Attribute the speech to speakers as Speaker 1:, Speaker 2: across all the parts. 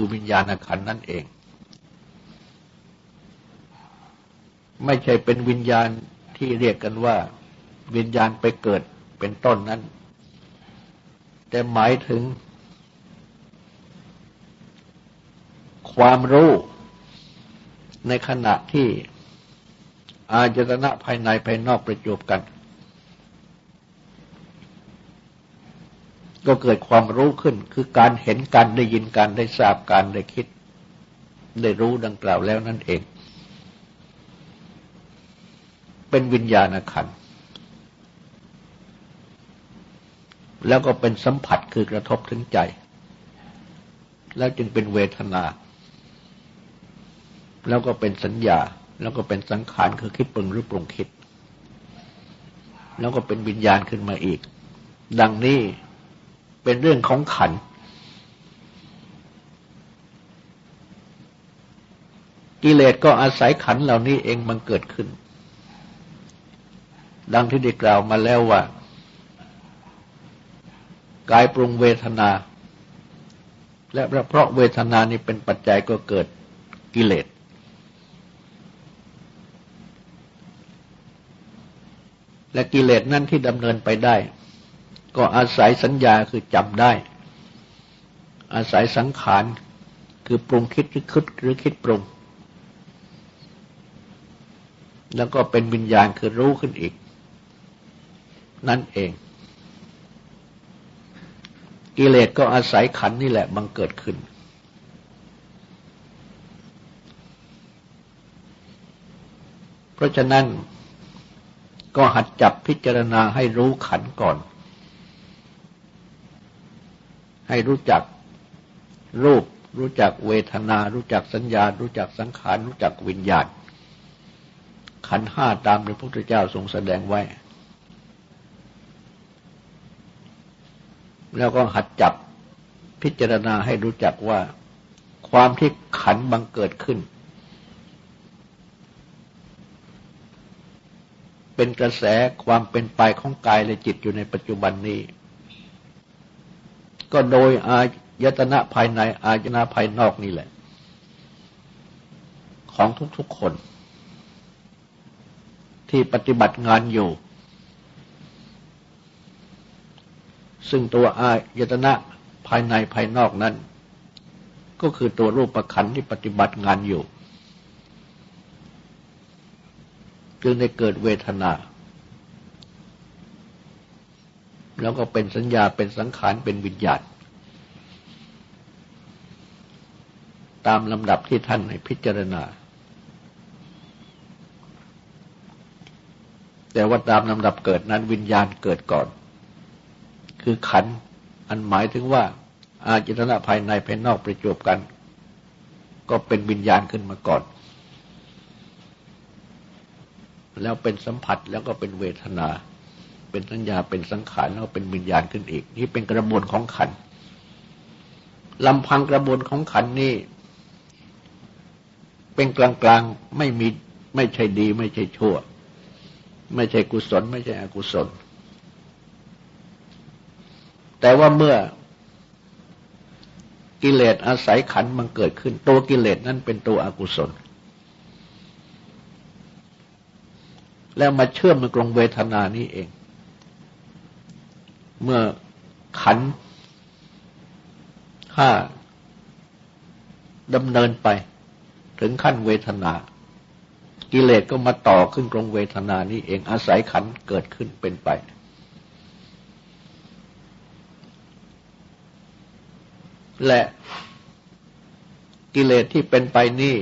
Speaker 1: คือวิญญาณขันนั่นเอง ไม่ใช่เป็นวิญญาณที่เรียกกันว่า วิญญาณไปเกิดเป็นต้นนั้น แต่หมายถึง ความรู้ในขณะที่อาจตนะภายในภายนอกประจบกัน ก็เกิดความรู้ขึ้น คือการเห็นการได้ยินการได้ทราบการได้คิด ได้รู้ดังกล่าวแล้วนั่นเอง เป็นวิญญาณขันแล้วก็เป็นสัมผัสคือกระทบถึงใจ แล้วจึงเป็นเวทนา แล้วก็เป็นสัญญา แล้วก็เป็นสังขารคือคิดปรุงหรือปรุงคิด แล้วก็เป็นวิญญาณขึ้นมาอีก ดังนี้ เป็นเรื่องของขัน กิเลสก็อาศัยขันเหล่านี้เองมันเกิดขึ้น ดังที่ได้กล่าวมาแล้วว่ากายปรุงเวทนา และเพราะเวทนานี้เป็นปัจจัยก็เกิดกิเลสและกิเลสนั่นที่ดำเนินไปได้ ก็อาศัยสัญญาคือจำได้ อาศัยสังขารคือปรุงคิดหรือคิดหรือคิดปรุง แล้วก็เป็นวิญญาณคือรู้ขึ้นอีก นั่นเอง กิเลสก็อาศัยขันนี่แหละบังเกิดขึ้น เพราะฉะนั้นก็หัดจับพิจารณาให้รู้ขันก่อน ให้รู้จักรูป รู้จักเวทนา รู้จักสัญญา รู้จักสังขาร รู้จักวิญญาณ ขันห้าตามพระพุทธเจ้าทรงแสดงไว้ แล้วก็หัดจับพิจารณาให้รู้จักว่าความที่ขันบังเกิดขึ้น เป็นกระแสความเป็นไปของกายและจิตอยู่ในปัจจุบันนี้ ก็โดยอายตนะภายใน อายตนะภายนอกนี่แหละ ของทุกๆคน ที่ปฏิบัติงานอยู่ ซึ่งตัวอายตนะภายในภายนอกนั้น ก็คือตัวรูปประคันที่ปฏิบัติงานอยู่ จึงได้เกิดเวทนา แล้วก็เป็นสัญญาเป็นสังขารเป็นวิญญาณ ตามลำดับที่ท่านให้พิจารณา แต่ว่าตามลำดับเกิดนั้นวิญญาณเกิดก่อน คือขันอันหมายถึงว่า อาจิตนะภายในภายนอกประจบกัน ก็เป็นวิญญาณขึ้นมาก่อน แล้วเป็นสัมผัสแล้วก็เป็นเวทนา เป็นสัญญาเป็นสังขารแล้วเป็นวิญญาณขึ้นอีก นี่เป็นกระบวนของขันลำพังกระบวนของขันนี่เป็นกลางๆไม่มีไม่ใช่ดี ไม่ใช่ชั่ว ไม่ใช่กุศล ไม่ใช่อกุศล แต่ว่าเมื่อกิเลสอาศัยขันมันเกิดขึ้น ตัวกิเลสนั้นเป็นตัวอกุศล แล้วมาเชื่อมมันกรงเวทนานี้เอง เมื่อขันห้าดำเนินไป ถึงขั้นเวทนา กิเลสก็มาต่อขึ้นกรงเวทนานี้เองอาศัยขันเกิดขึ้นเป็นไป และกิเลสที่เป็นไปนี่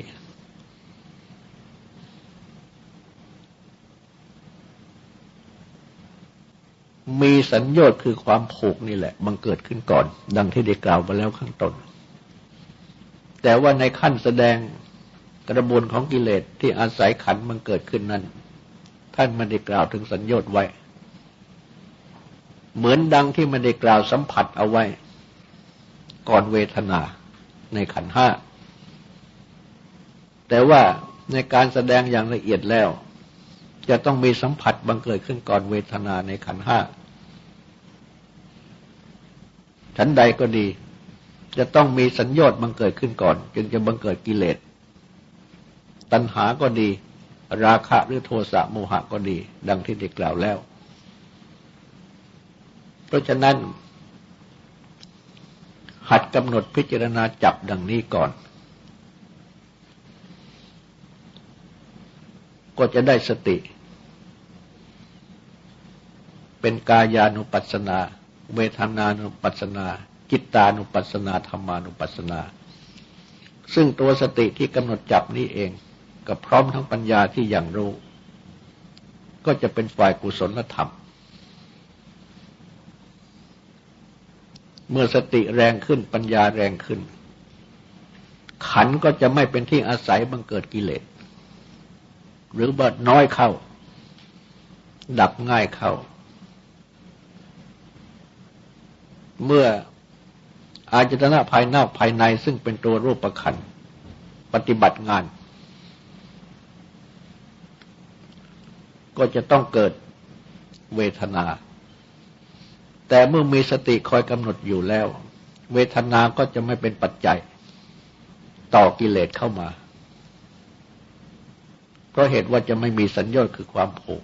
Speaker 1: มีสัญญาคือความผูกนี่แหละ บังเกิดขึ้นก่อน ดังที่ได้กล่าวมาแล้วข้างต้น แต่ว่าในขั้นแสดงกระบวนของกิเลสที่อาศัยขันมันเกิดขึ้นนั้น ท่านไม่ได้กล่าวถึงสัญญาไว้ เหมือนดังที่มันได้กล่าวสัมผัสเอาไว้ ก่อนเวทนาในขันห้าแต่ว่าในการแสดงอย่างละเอียดแล้ว จะต้องมีสัมผัสบังเกิดขึ้นก่อนเวทนาในขันห้าฉันใดก็ดี จะต้องมีสัญญาบังเกิดขึ้นก่อน จึงจะบังเกิดกิเลส ตัณหาก็ดี ราคะหรือโทสะโมหะก็ดี ดังที่ได้กล่าวแล้ว เพราะฉะนั้น หัดกำหนดพิจารณาจับดังนี้ก่อน ก็จะได้สติ เป็นกายานุปัสสนา เวทนานุปัสสนา จิตตานุปัสสนาธรรมานุปัสสนา ซึ่งตัวสติที่กำหนดจับนี้เองกับพร้อมทั้งปัญญาที่อย่างรู้ ก็จะเป็นฝ่ายกุศลธรรม เมื่อสติแรงขึ้นปัญญาแรงขึ้น ขันก็จะไม่เป็นที่อาศัยบังเกิดกิเลสหรือบัดน้อยเข้า ดับง่ายเข้า เมื่ออาจตนะภายนอกภายในซึ่งเป็นตัวรูปประคันปฏิบัติงาน ก็จะต้องเกิดเวทนา แต่เมื่อมีสติคอยกำหนดอยู่แล้ว เวทนาก็จะไม่เป็นปัจจัย ต่อกิเลสเข้ามา เพราะเหตุว่าจะไม่มีสัญญาคือความผูก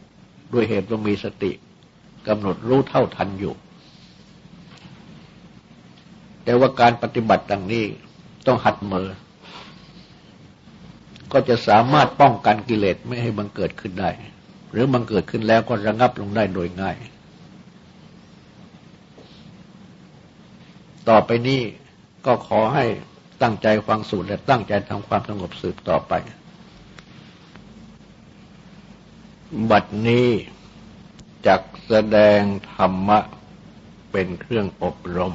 Speaker 1: ด้วยเหตุว่ามีสติกำหนดรู้เท่าทันอยู่ แต่ว่าการปฏิบัติดังนี้ต้องหัดมือ ก็จะสามารถป้องกันกิเลสไม่ให้บังเกิดขึ้นได้ หรือบังเกิดขึ้นแล้วก็ระงับลงได้โดยง่าย ต่อไปนี้ก็ขอให้ตั้งใจฟังสูตรและตั้งใจทำความสงบสืบต่อไป บัดนี้จักแสดงธรรมะเป็นเครื่องอบรม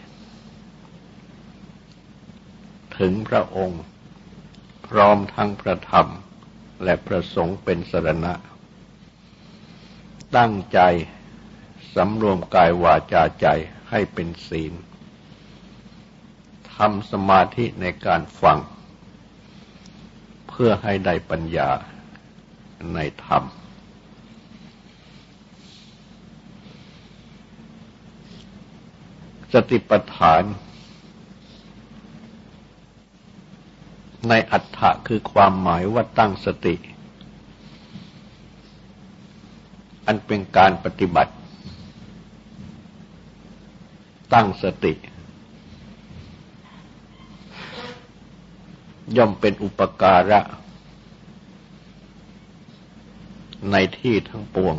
Speaker 1: ถึงพระองค์ พร้อมทั้งพระธรรมและพระสงฆ์เป็นสรณะ ตั้งใจสำรวมกายวาจาใจให้เป็นศีลทำสมาธิในการฟัง เพื่อให้ได้ปัญญาในธรรม สติปัฏฐาน ในอัฏฐะคือความหมายว่าตั้งสติ อันเป็นการปฏิบัติ ตั้งสติ ย่อมเป็นอุปการะ ในที่ทั้งปวง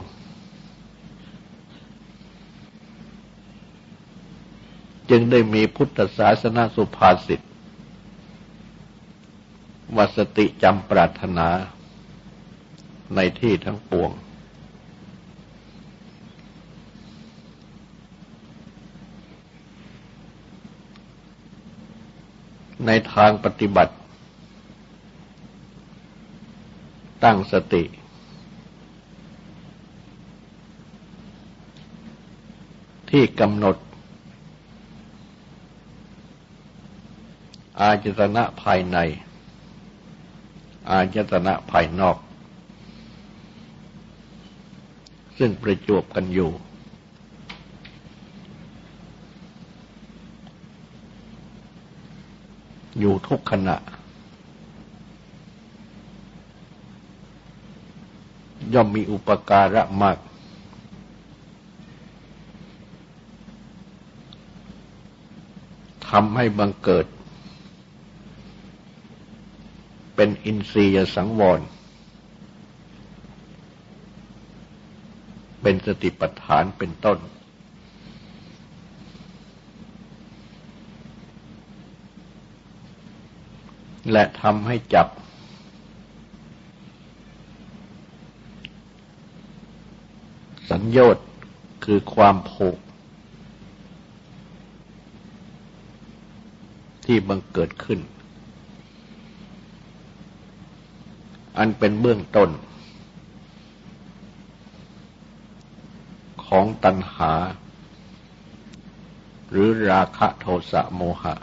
Speaker 1: จึงได้มีพุทธศาสนาสุภาษิต วัสติจำปรารถนาในที่ทั้งปวง ในทางปฏิบัติ ตั้งสติ ที่กำหนด อาจตนะภายใน อายตนะภายนอก ซึ่งประจวบกันอยู่ อยู่ทุกขณะ ย่อมมีอุปการะมาก ทำให้บังเกิด เป็นอินทรียสังวร เป็นสติปัฏฐานเป็นต้น และทำให้จับ สัญญาตคือความผูกที่บังเกิดขึ้น อันเป็นเบื้องต้น ของตัณหา หรือราคะโทสะโมหะ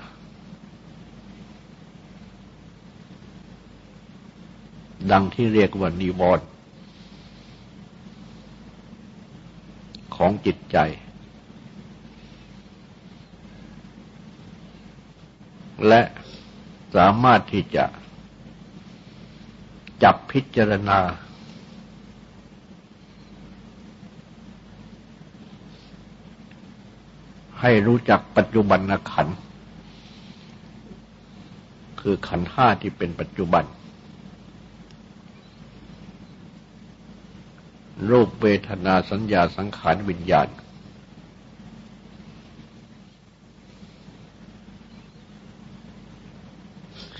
Speaker 1: ดังที่เรียกว่านิวรณ์ของจิตใจ และสามารถที่จะ จับพิจารณา ให้รู้จักปัจจุบันขัน คือขันห้าที่เป็นปัจจุบัน รูปเวทนาสัญญาสังขารวิญญาณ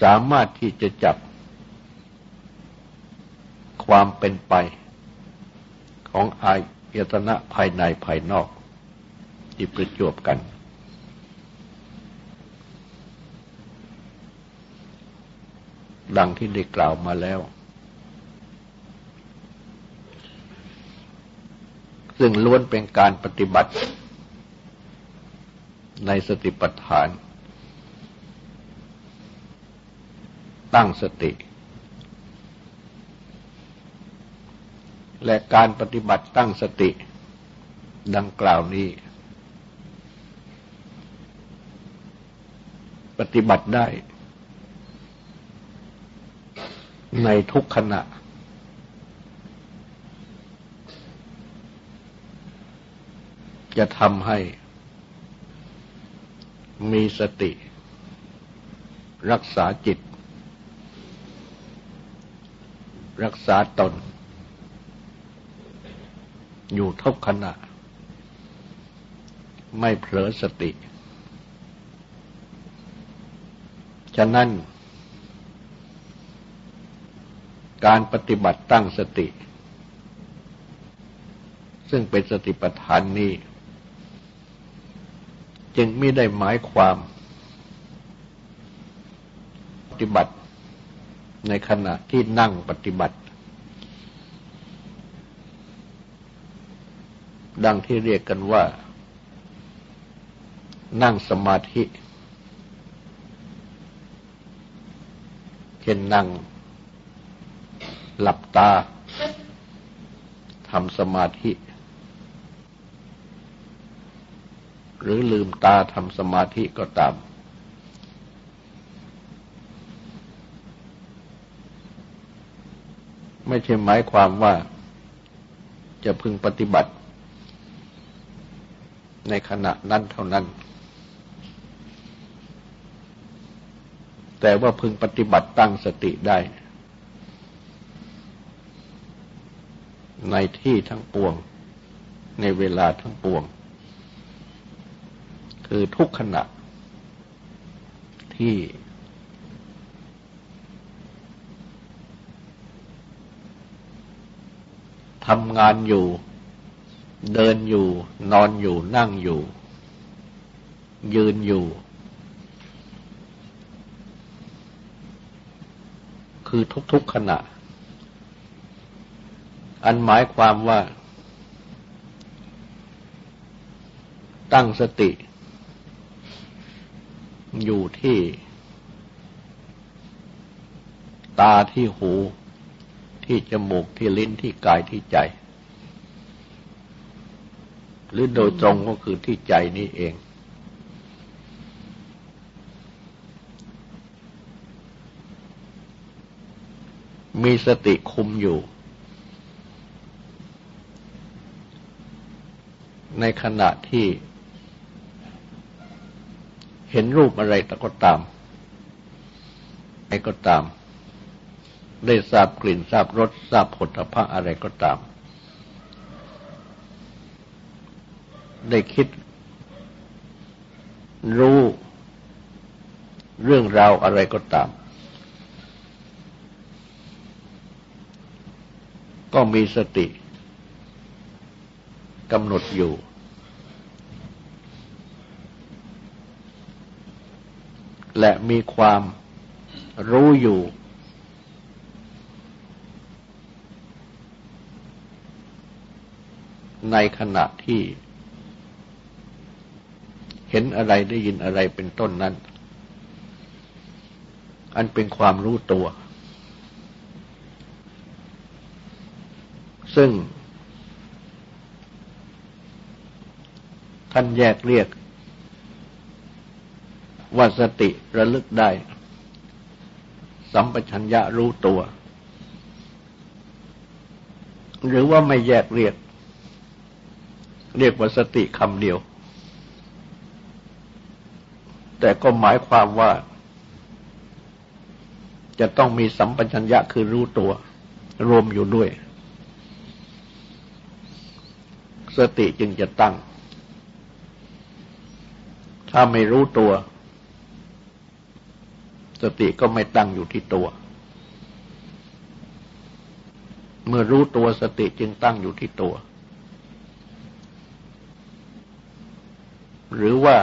Speaker 1: สามารถที่จะจับ ความเป็นไปของอายตนะภายในภายนอก ที่ประจวบกัน ดังที่ได้กล่าวมาแล้ว ซึ่งล้วนเป็นการปฏิบัติ ในสติปัฏฐาน ตั้งสติ และการปฏิบัติตั้งสติดังกล่าวนี้ ปฏิบัติได้ ในทุกขณะ จะทำให้มีสติ รักษาจิต รักษาตน อยู่ทุกขณะ ไม่เผลอสติ ฉะนั้น การปฏิบัติตั้งสติ ซึ่งเป็นสติปัฏฐานนี้ จึงไม่ได้หมายความ ปฏิบัติในขณะที่นั่งปฏิบัติ ดังที่เรียกกันว่า นั่งสมาธิ เช่นนั่ง หลับตาทำสมาธิ หรือลืมตาทำสมาธิก็ตาม ไม่ใช่หมายความว่าจะพึงปฏิบัติ ในขณะนั้นเท่านั้น แต่ว่าพึงปฏิบัติตั้งสติได้ ในที่ทั้งปวง ในเวลาทั้งปวง คือทุกขณะที่ทำงานอยู่ เดินอยู่ นอนอยู่ นั่งอยู่ ยืนอยู่ คือทุกๆขณะ อันหมายความว่า ตั้งสติ อยู่ที่ ตาที่หู ที่จมูกที่ลิ้นที่กายที่ใจ หรือโดยตรงก็คือที่ใจนี้เอง มีสติคุมอยู่ ในขณะที่ เห็นรูปอะไรก็ตามอะไรก็ตาม ได้ทราบกลิ่นทราบรสทราบผลพระอะไรก็ตาม ได้คิด รู้เรื่องราวอะไรก็ตาม ก็มีสติกำหนดอยู่ และมีความรู้อยู่ ในขณะที่ เห็นอะไรได้ยินอะไรเป็นต้นนั้น อันเป็นความรู้ตัว ซึ่ง ท่านแยกเรียก ว่าสติระลึกได้ สัมปชัญญะรู้ตัว หรือว่าไม่แยกเรียก เรียกว่าสติคำเดียว แต่ก็หมายความว่า จะต้องมีสัมปชัญญะคือรู้ตัว รวมอยู่ด้วย สติจึงจะตั้ง ถ้าไม่รู้ตัว สติก็ไม่ตั้งอยู่ที่ตัว เมื่อรู้ตัวสติจึงตั้งอยู่ที่ตัว หรือว่า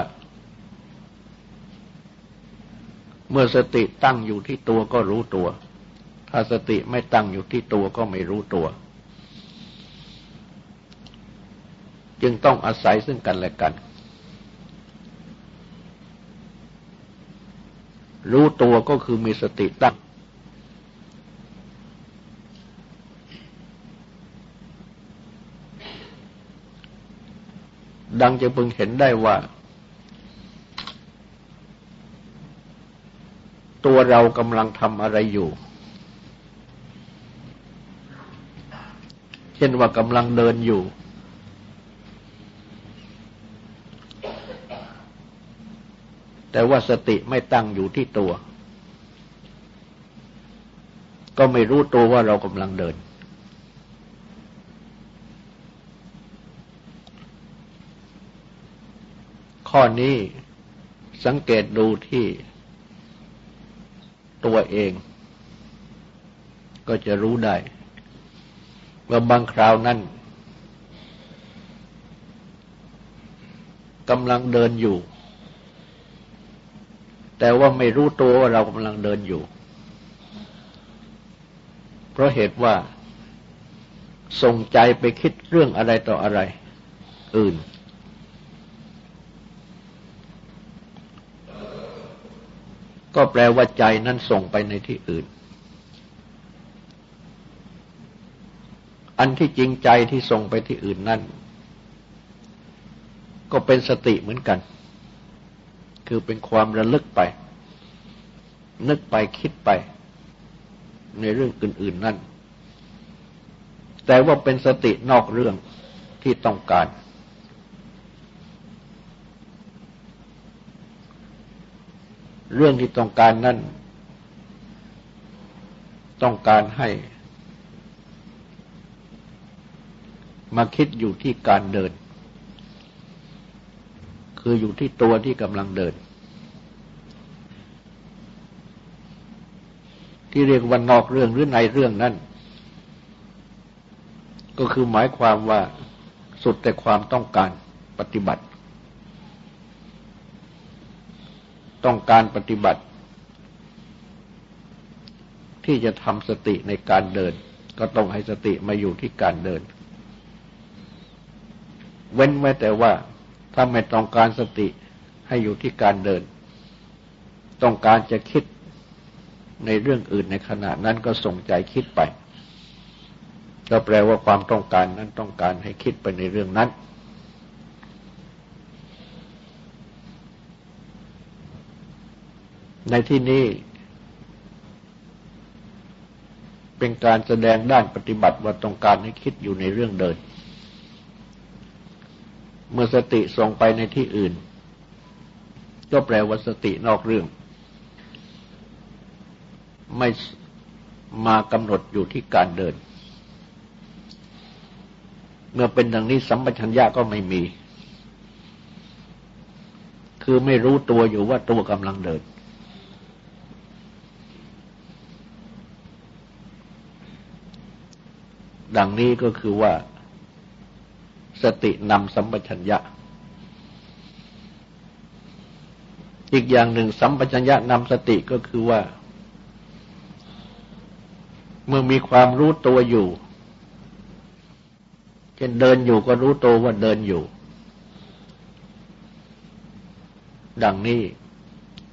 Speaker 1: เมื่อสติตั้งอยู่ที่ตัวก็รู้ตัว ถ้าสติไม่ตั้งอยู่ที่ตัวก็ไม่รู้ตัว จึงต้องอาศัยซึ่งกันและกัน รู้ตัวก็คือมีสติตั้ง ดังจะพึงเห็นได้ว่า ตัวเรากำลังทำอะไรอยู่ เช่นว่ากำลังเดินอยู่ แต่ว่าสติไม่ตั้งอยู่ที่ตัว ก็ไม่รู้ตัวว่าเรากำลังเดิน ข้อนี้สังเกตดูที่ ตัวเอง ก็จะรู้ได้ว่าบางคราวนั้นกำลังเดินอยู่ แต่ว่าไม่รู้ตัวว่าเรากำลังเดินอยู่ เพราะเหตุว่าส่งใจไปคิดเรื่องอะไรต่ออะไร อื่น ก็แปลว่าใจนั้นส่งไปในที่อื่น อันที่จริงใจที่ส่งไปที่อื่นนั่นก็เป็นสติเหมือนกัน คือเป็นความระลึกไป นึกไปคิดไป ในเรื่องอื่น ๆนั่น แต่ว่าเป็นสตินอกเรื่องที่ต้องการ เรื่องที่ต้องการนั่น ต้องการให้ มาคิดอยู่ที่การเดิน คืออยู่ที่ตัวที่กำลังเดิน ที่เรียกว่านอกเรื่องหรือในเรื่องนั้นก็คือหมายความว่าสุดแต่ความต้องการปฏิบัติ ต้องการปฏิบัติ ที่จะทำสติในการเดิน ก็ต้องให้สติมาอยู่ที่การเดิน เว้นไว้แต่ว่าถ้าไม่ต้องการสติให้อยู่ที่การเดิน ต้องการจะคิดในเรื่องอื่นในขณะนั้นก็ส่งใจคิดไป ก็แปลว่าความต้องการนั้นต้องการให้คิดไปในเรื่องนั้น ในที่นี้เป็นการแสดงด้านปฏิบัติว่าต้องการให้คิดอยู่ในเรื่องเดิน เมื่อสติส่งไปในที่อื่น ก็แปลว่าสตินอกเรื่อง ไม่มากำหนดอยู่ที่การเดิน เมื่อเป็นดังนี้สัมปชัญญะก็ไม่มี คือไม่รู้ตัวอยู่ว่าตัวกำลังเดิน ดังนี้ก็คือว่า สตินำสัมปชัญญะ อีกอย่างหนึ่งสัมปชัญญะนำสติก็คือว่า เมื่อมีความรู้ตัวอยู่เช่นเดินอยู่ก็รู้ตัวว่าเดินอยู่ ดังนี้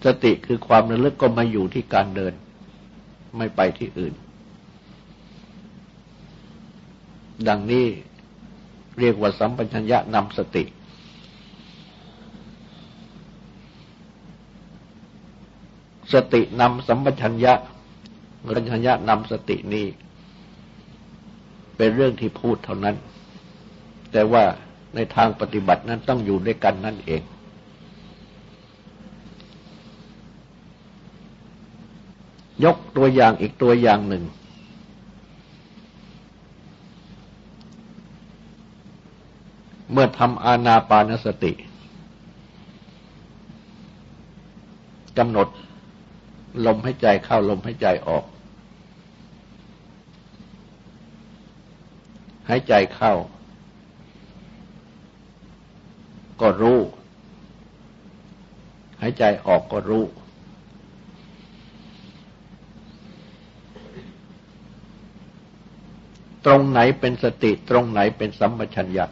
Speaker 1: สติคือความระลึกก็มาอยู่ที่การเดิน ไม่ไปที่อื่น ดังนี้เรียกว่าสัมปชัญญะนำสติ สตินำสัมปชัญญะสัมปชัญญะนำสตินี้ เป็นเรื่องที่พูดเท่านั้น แต่ว่าในทางปฏิบัตินั้นต้องอยู่ด้วยกันนั่นเอง ยกตัวอย่างอีกตัวอย่างหนึ่ง เมื่อทำอาณาปานสติกำหนดลมให้ใจเข้าลมให้ใจออกให้ใจเข้า ก็รู้ให้ใจออกก็รู้ ตรงไหนเป็นสติตรงไหนเป็นสัมปชัญญะ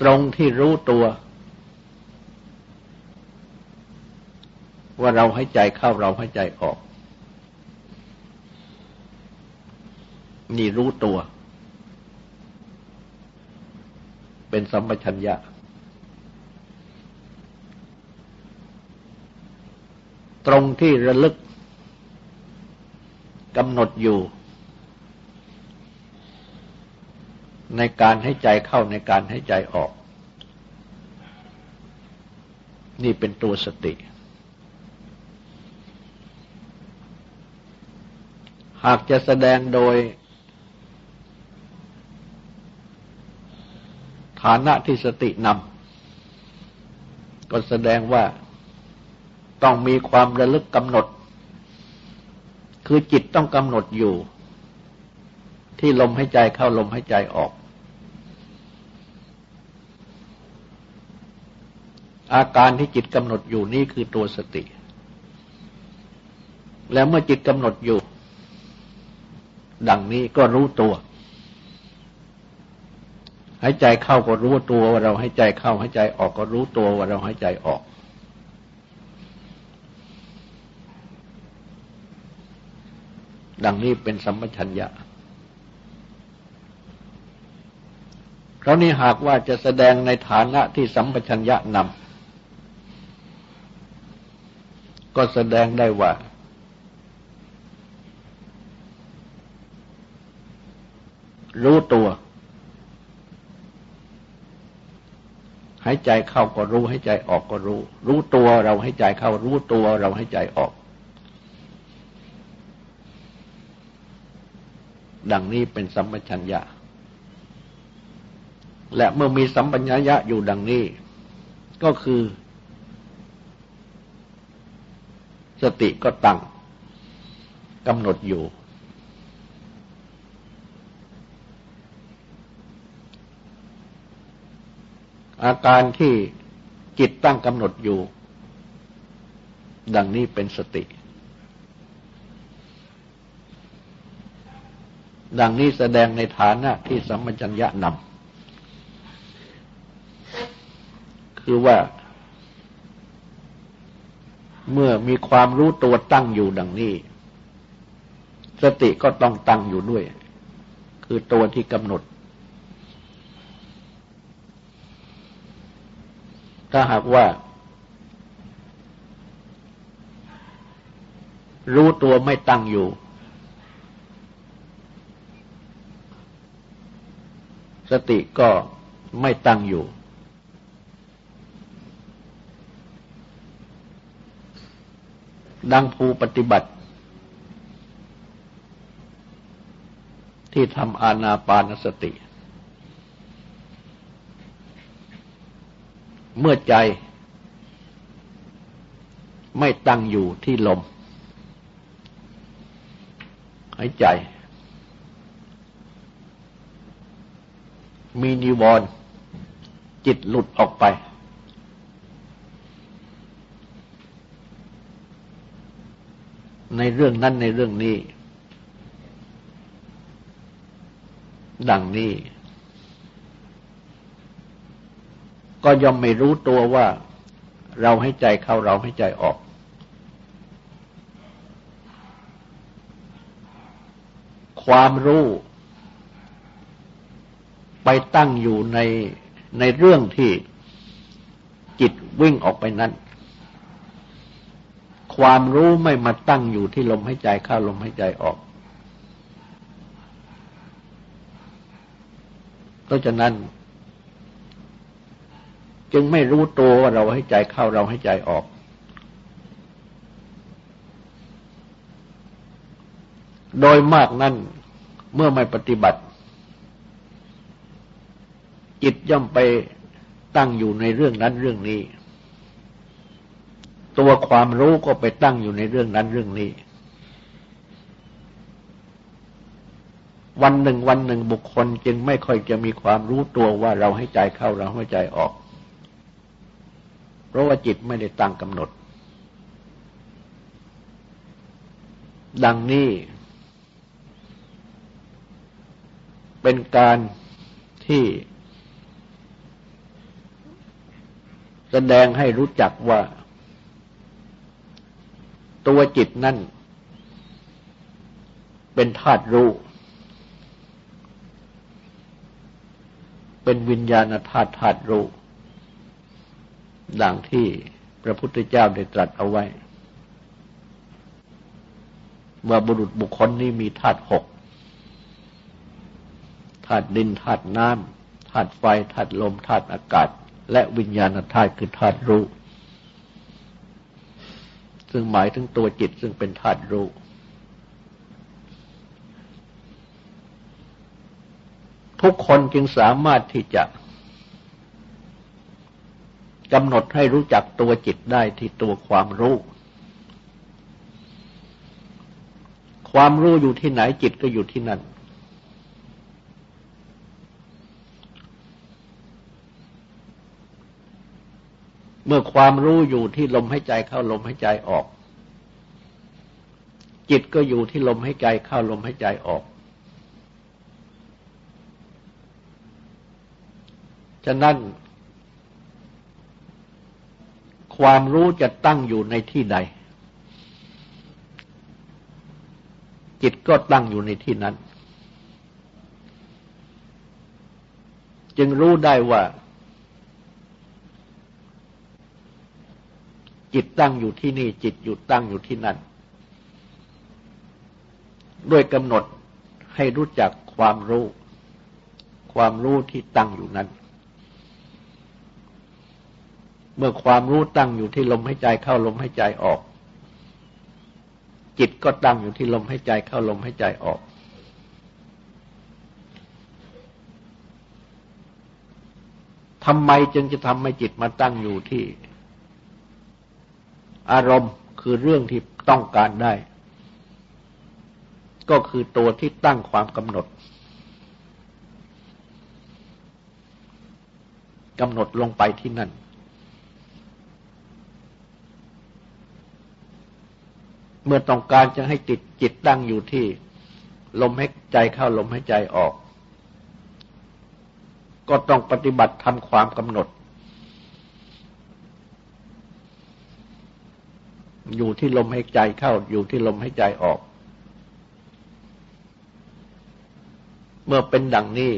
Speaker 1: ตรงที่รู้ตัว ว่าเราให้ใจเข้าเราให้ใจออก นี่รู้ตัว เป็นสัมปชัญญะ ตรงที่ระลึกกำหนดอยู่ ในการให้ใจเข้าในการให้ใจออก นี่เป็นตัวสติ หากจะแสดงโดย ฐานะที่สตินำก็แสดงว่าต้องมีความระลึกกำหนด คือจิตต้องกำหนดอยู่ ที่ลมให้ใจเข้าลมให้ใจออก อาการที่จิตกำหนดอยู่นี่คือตัวสติ แล้วเมื่อจิตกำหนดอยู่ ดังนี้ก็รู้ตัว หายใจเข้าก็รู้ตัวว่าเราให้ใจเข้าหายใจออกก็รู้ตัวว่าเราให้ใจออกดังนี้เป็นสัมปชัญญะ เพราะนี้หากว่าจะแสดงในฐานะที่สัมปชัญญะนำก็แสดงได้ว่า รู้ตัว หายใจเข้าก็รู้หายใจออกก็รู้ รู้ตัวเราให้ใจเข้า รู้ตัวเราให้ใจออก ดังนี้เป็นสัมปชัญญะ และเมื่อมีสัมปัญญะอยู่ดังนี้ ก็คือ สติก็ตั้งกำหนดอยู่ อาการที่จิตตั้งกำหนดอยู่ ดังนี้เป็นสติ ดังนี้แสดงในฐานะที่สัมมัญญะนำ คือว่า เมื่อมีความรู้ตัวตั้งอยู่ดังนี้ สติก็ต้องตั้งอยู่ด้วย คือตัวที่กำหนด ถ้าหากว่า รู้ตัวไม่ตั้งอยู่ สติก็ไม่ตั้งอยู่ ดังภูปฏิบัติ ที่ทำอาณาปานสติ เมื่อใจไม่ตั้งอยู่ที่ลม หายใจ มีนิวรณ์จิตหลุดออกไป ในเรื่องนั้นในเรื่องนี้ ดังนี้ ก็ย่อมไม่รู้ตัวว่าเราให้ใจเข้าเราให้ใจออก ความรู้ ไปตั้งอยู่ในในเรื่องที่จิตวิ่งออกไปนั้น ความรู้ไม่มาตั้งอยู่ที่ลมหายใจเข้าลมหายใจออก เพราะฉะนั้น จึงไม่รู้ตัวว่าเราให้ใจเข้าเราให้ใจออก โดยมากนั้นเมื่อไม่ปฏิบัติ จิตย่อมไปตั้งอยู่ในเรื่องนั้นเรื่องนี้ ตัวความรู้ก็ไปตั้งอยู่ในเรื่องนั้นเรื่องนี้ วันหนึ่งวันหนึ่งบุคคลจึงไม่ค่อยจะมีความรู้ตัวว่าเราให้ใจเข้าเราให้ใจออก เพราะว่าจิตไม่ได้ตั้งกำหนด ดังนี้ เป็นการที่แสดงให้รู้จักว่า ตัวจิตนั่น เป็นธาตุรู้ เป็นวิญญาณธาตุธาตุรู้ดังที่พระพุทธเจ้าได้ตรัสเอาไว้ เมื่อบุรุษบุคคลนี้มีธาตุหกธาตุดินธาตุน้ำธาตุไฟธาตุลมธาตุอากาศ และวิญญาณธาตุคือธาตุรู้ ซึ่งหมายถึงตัวจิตซึ่งเป็นธาตุรู้ ทุกคนจึงสามารถที่จะกำหนดให้รู้จักตัวจิตได้ที่ตัวความรู้ ความรู้อยู่ที่ไหนจิตก็อยู่ที่นั่น เมื่อความรู้อยู่ที่ลมหายใจเข้าลมหายใจออก จิตก็อยู่ที่ลมหายใจเข้าลมหายใจออก ฉะนั้น ความรู้จะตั้งอยู่ในที่ใด จิตก็ตั้งอยู่ในที่นั้น จึงรู้ได้ว่า จิตตั้งอยู่ที่นี่ จิตอยู่ตั้งอยู่ที่นั่น ด้วยกำหนดให้รู้จักความรู้ ความรู้ที่ตั้งอยู่นั้น เมื่อความรู้ตั้งอยู่ที่ลมหายใจเข้าลมหายใจออก จิตก็ตั้งอยู่ที่ลมหายใจเข้าลมหายใจออก ทำไมจึงจะทำให้จิตมาตั้งอยู่ที่ อารมณ์คือเรื่องที่ต้องการได้ ก็คือตัวที่ตั้งความกำหนดกำหนดลงไปที่นั่น เมื่อต้องการจะให้จิตจิตตั้งอยู่ที่ ลมให้ใจเข้าลมให้ใจออก ก็ต้องปฏิบัติทำความกำหนด อยู่ที่ลมหายใจเข้า อยู่ที่ลมหายใจออก เมื่อเป็นดังนี้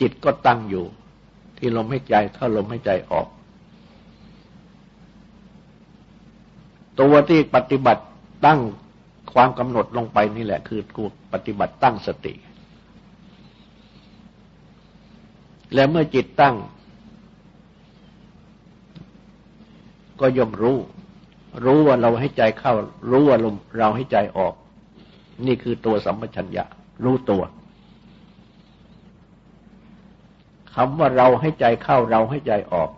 Speaker 1: จิตก็ตั้งอยู่ ที่ลมหายใจเข้าลมหายใจออก ตัวที่ปฏิบัติตั้งความกำหนดลงไปนี่แหละ คือกูปฏิบัติตั้งสติ และเมื่อจิตตั้ง ก็ย่อมรู้ รู้ว่าเราให้ใจเข้า รู้ว่าเราให้ใจออก นี่คือตัวสัมปชัญญะ รู้ตัวคำว่าเราให้ใจเข้าเราให้ใจออก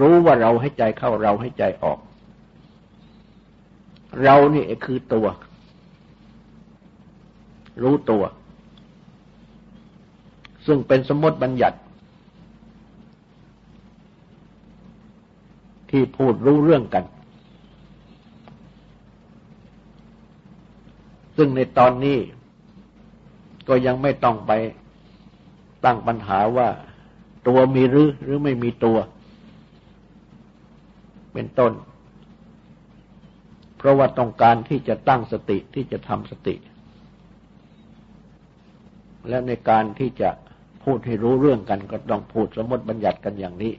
Speaker 1: รู้ว่าเราให้ใจเข้าเราให้ใจออก เรานี่คือตัว รู้ตัว ซึ่งเป็นสมมติบัญญัติ ที่พูดรู้เรื่องกัน ซึ่งในตอนนี้ก็ยังไม่ต้องไปตั้งปัญหาว่าตัวมีหรือหรือไม่มีตัว เป็นต้น เพราะว่าต้องการที่จะตั้งสติที่จะทำสติ และในการที่จะพูดให้รู้เรื่องกันก็ต้องพูดสมมติบัญญัติกันอย่างนี้